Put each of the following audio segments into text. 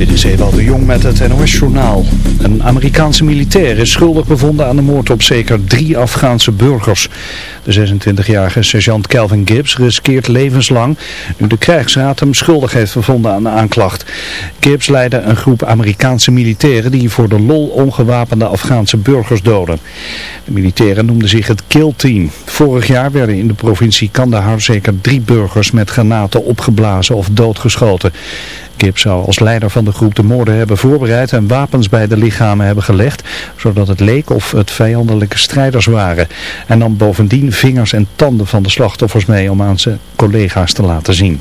Dit is Ewald de Jong met het NOS-journaal. Een Amerikaanse militair is schuldig bevonden aan de moord op zeker drie Afghaanse burgers. De 26-jarige sergeant Calvin Gibbs riskeert levenslang nu de krijgsraad hem schuldig heeft bevonden aan de aanklacht. Gibbs leidde een groep Amerikaanse militairen die voor de lol ongewapende Afghaanse burgers doden. De militairen noemden zich het Kill Team. Vorig jaar werden in de provincie Kandahar zeker drie burgers met granaten opgeblazen of doodgeschoten. Gibbs zou als leider van de groep de moorden hebben voorbereid en wapens bij de lichamen hebben gelegd, zodat het leek of het vijandelijke strijders waren. En nam bovendien vingers en tanden van de slachtoffers mee om aan zijn collega's te laten zien.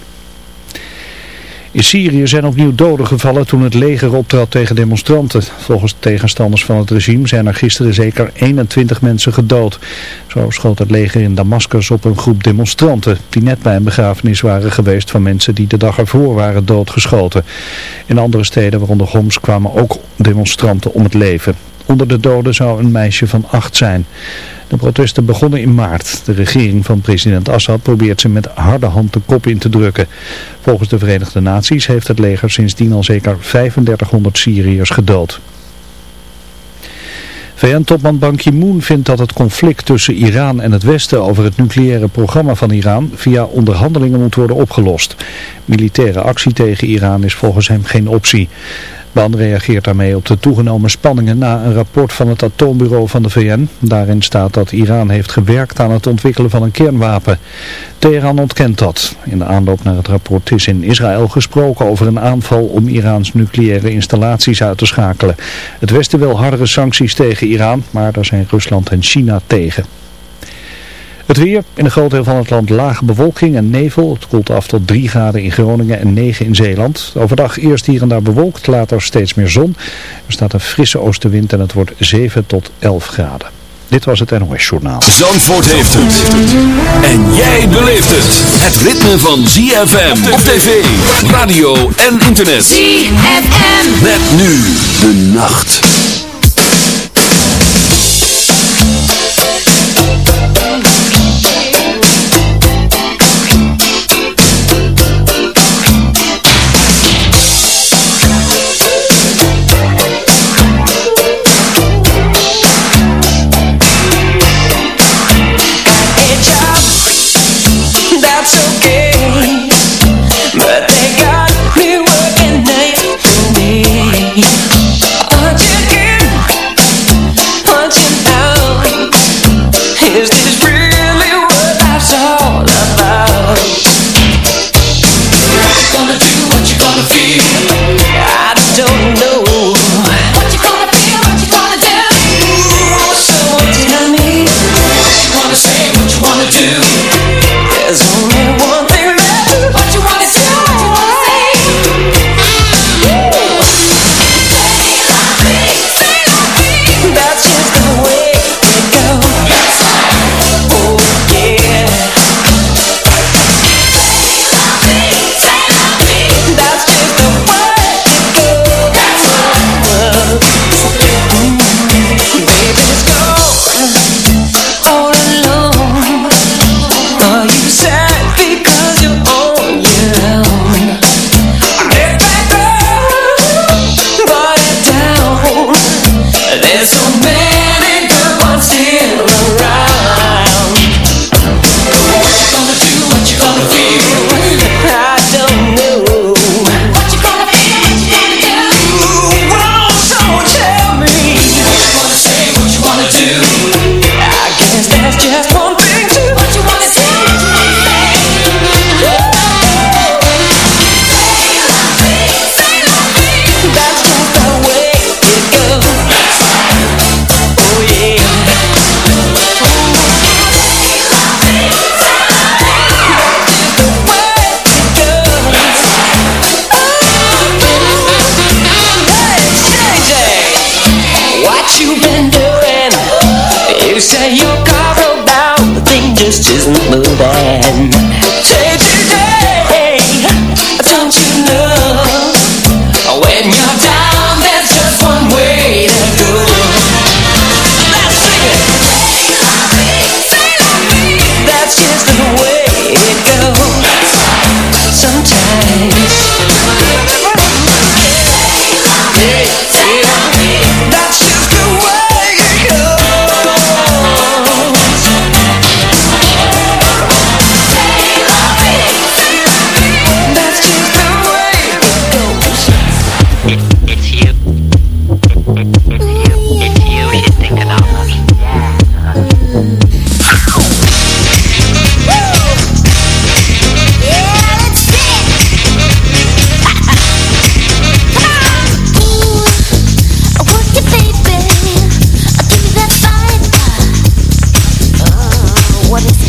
In Syrië zijn opnieuw doden gevallen toen het leger optrad tegen demonstranten. Volgens tegenstanders van het regime zijn er gisteren zeker 21 mensen gedood. Zo schoot het leger in Damascus op een groep demonstranten die net bij een begrafenis waren geweest van mensen die de dag ervoor waren doodgeschoten. In andere steden, waaronder Homs, kwamen ook demonstranten om het leven. Onder de doden zou een meisje van acht zijn. De protesten begonnen in maart. De regering van president Assad probeert ze met harde hand de kop in te drukken. Volgens de Verenigde Naties heeft het leger sindsdien al zeker 3500 Syriërs gedood. VN-topman Ban Ki-moon vindt dat het conflict tussen Iran en het Westen over het nucleaire programma van Iran via onderhandelingen moet worden opgelost. Militaire actie tegen Iran is volgens hem geen optie. Ban reageert daarmee op de toegenomen spanningen na een rapport van het atoombureau van de VN. Daarin staat dat Iran heeft gewerkt aan het ontwikkelen van een kernwapen. Teheran ontkent dat. In de aanloop naar het rapport is in Israël gesproken over een aanval om Iraans nucleaire installaties uit te schakelen. Het Westen wil hardere sancties tegen Iran, maar daar zijn Rusland en China tegen. Het weer, in een groot deel van het land lage bewolking en nevel. Het koelt af tot 3 graden in Groningen en 9 in Zeeland. Overdag eerst hier en daar bewolkt, later steeds meer zon. Er staat een frisse oostenwind en het wordt 7 tot 11 graden. Dit was het NOS Journaal. Zandvoort heeft het. En jij beleeft het. Het ritme van ZFM op tv, radio en internet. ZFM. Met nu de nacht. What is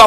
I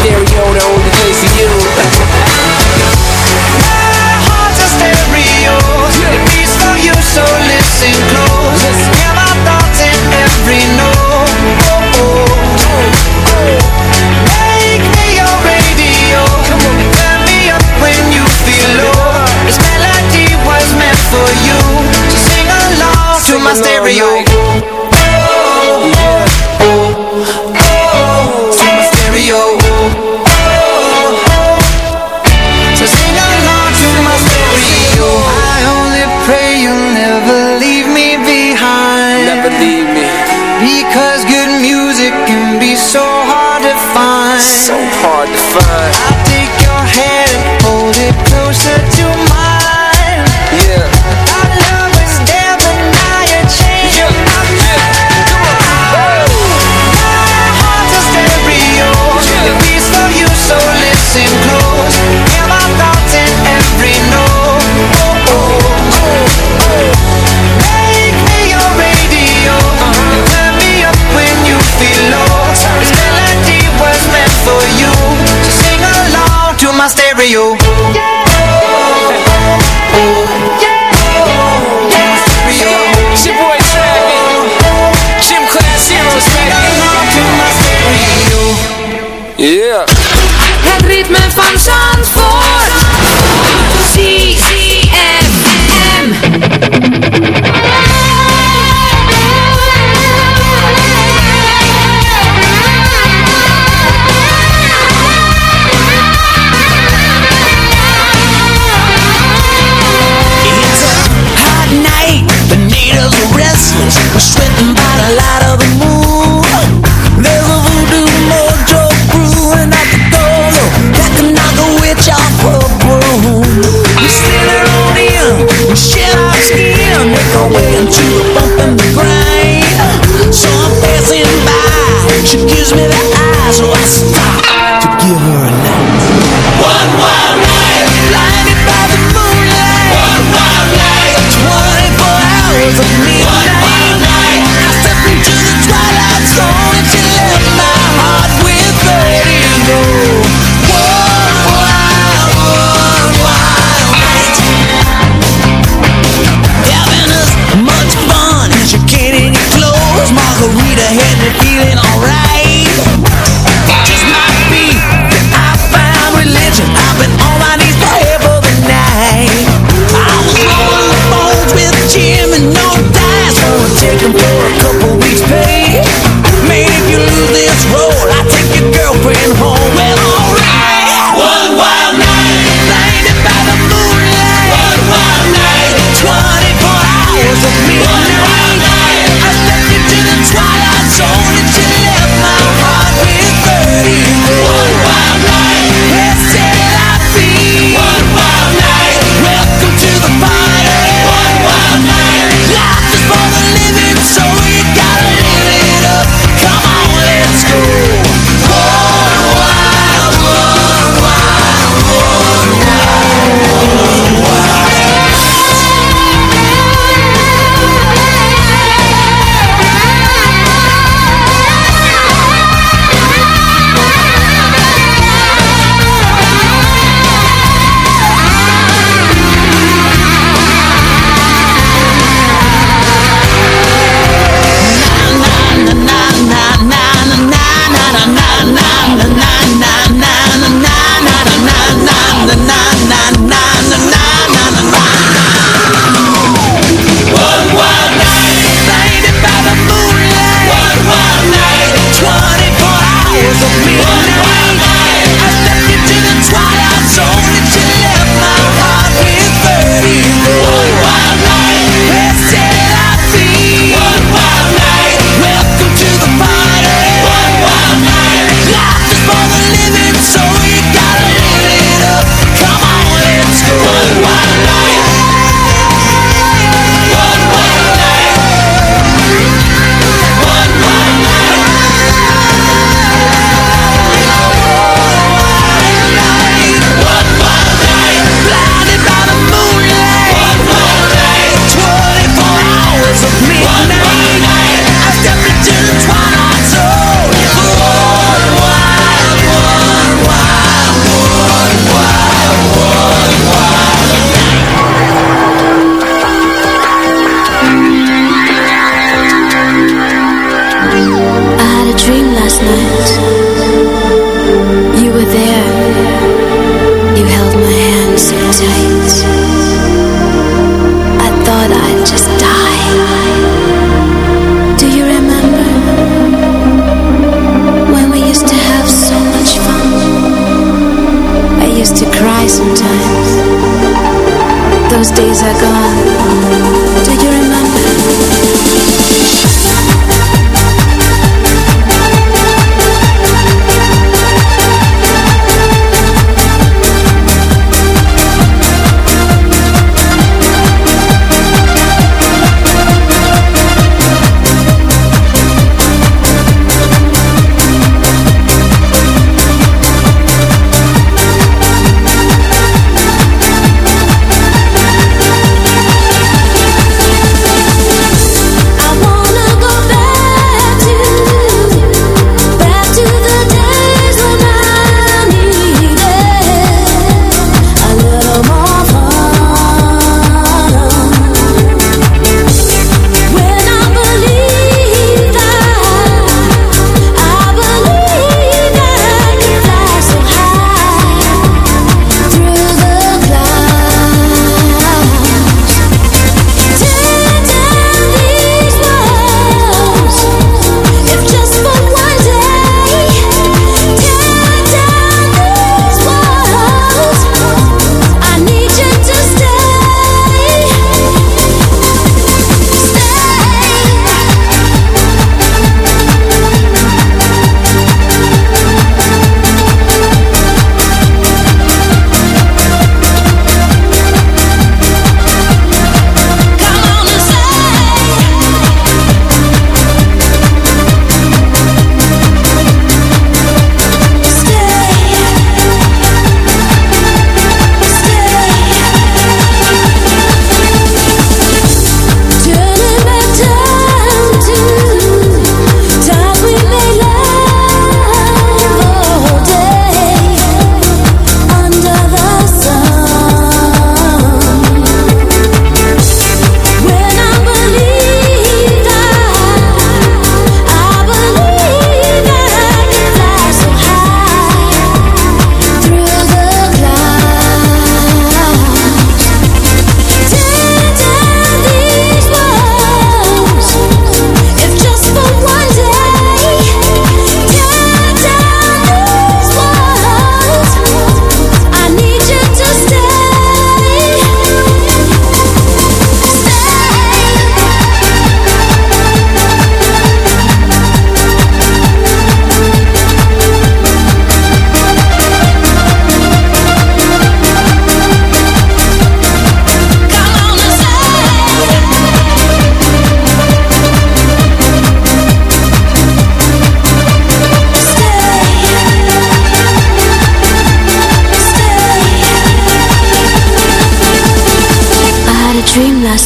stereo, the only place for you. My heart's a stereo. Beats so listen close. My thoughts in every note. Oh, oh. Make me your radio. Turn me up when you feel low. This melody was meant for you. So sing along to my stereo.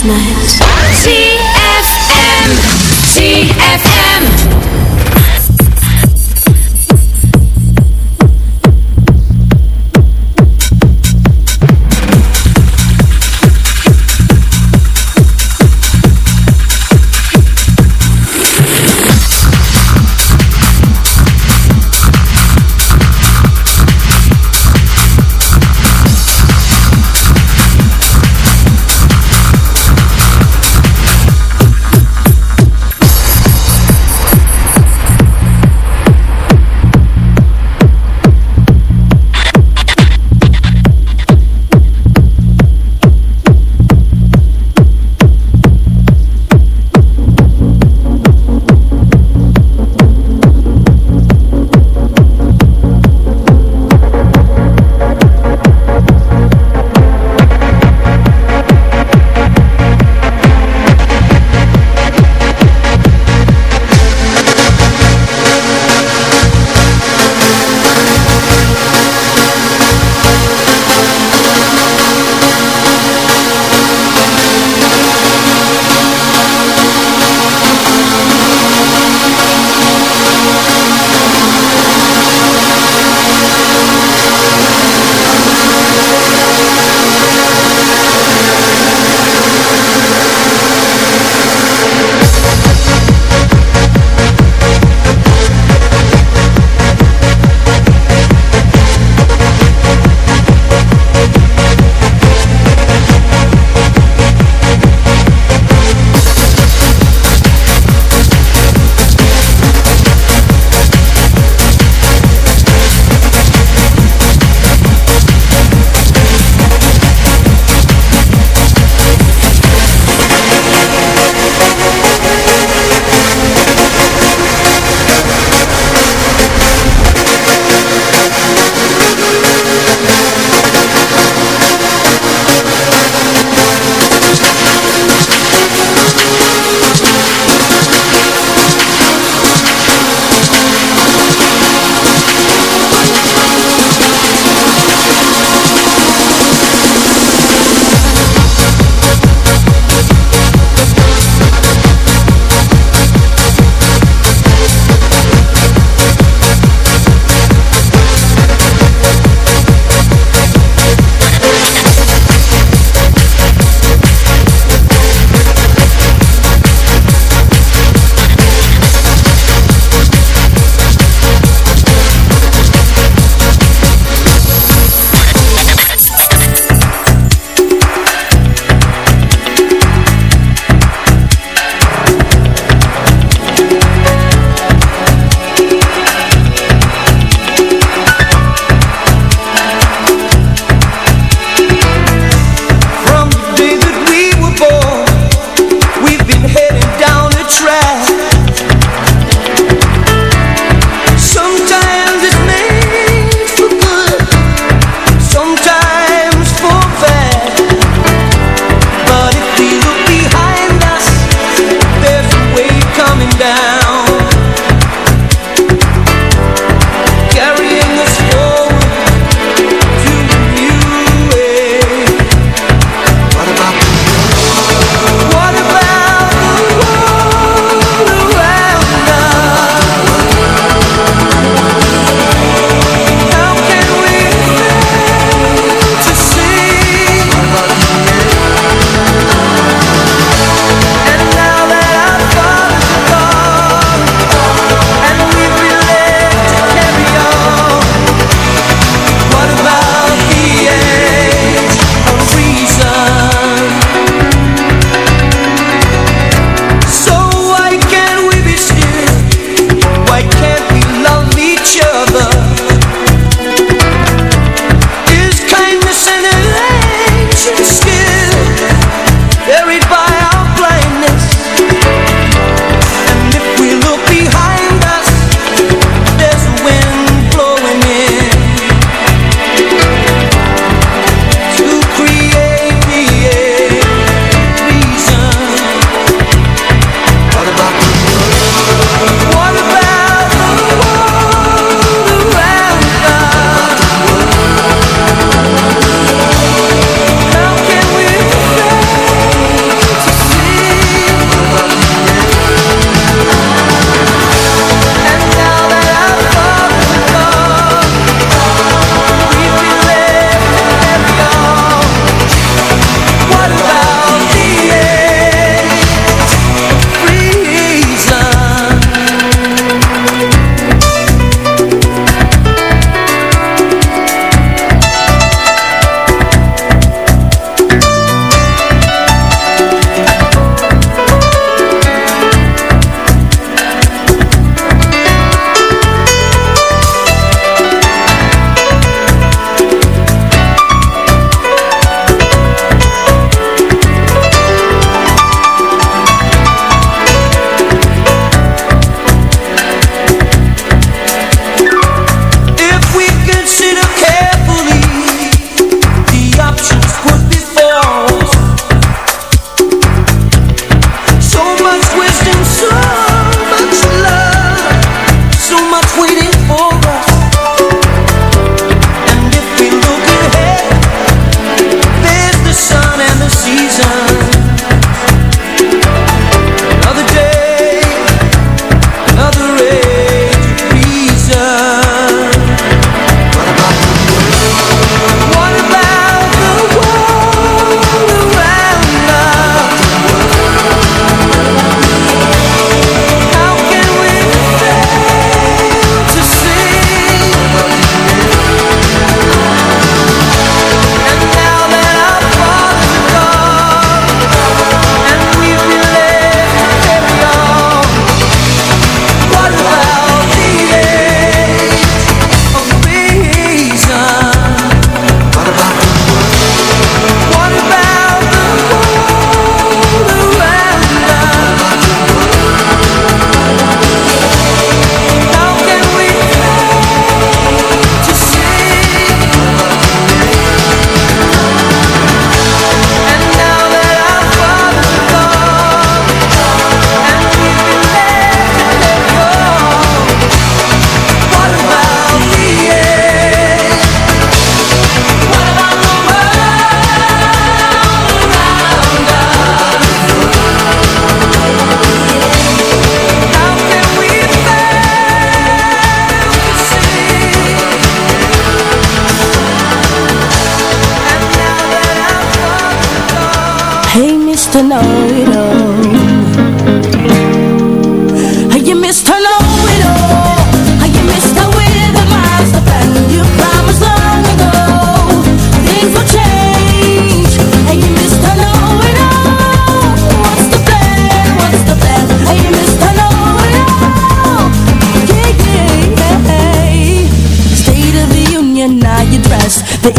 night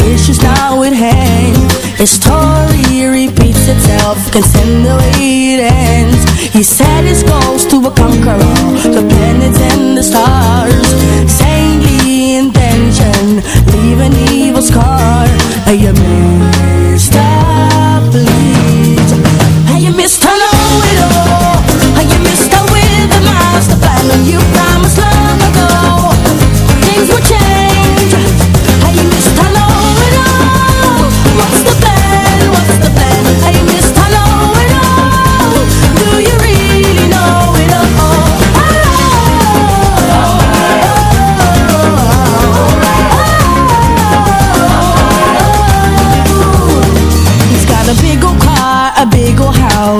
wish now at hand The story repeats itself Consume the way it ends. He said his goal's to conquer all The planets and the stars.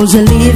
Rosalie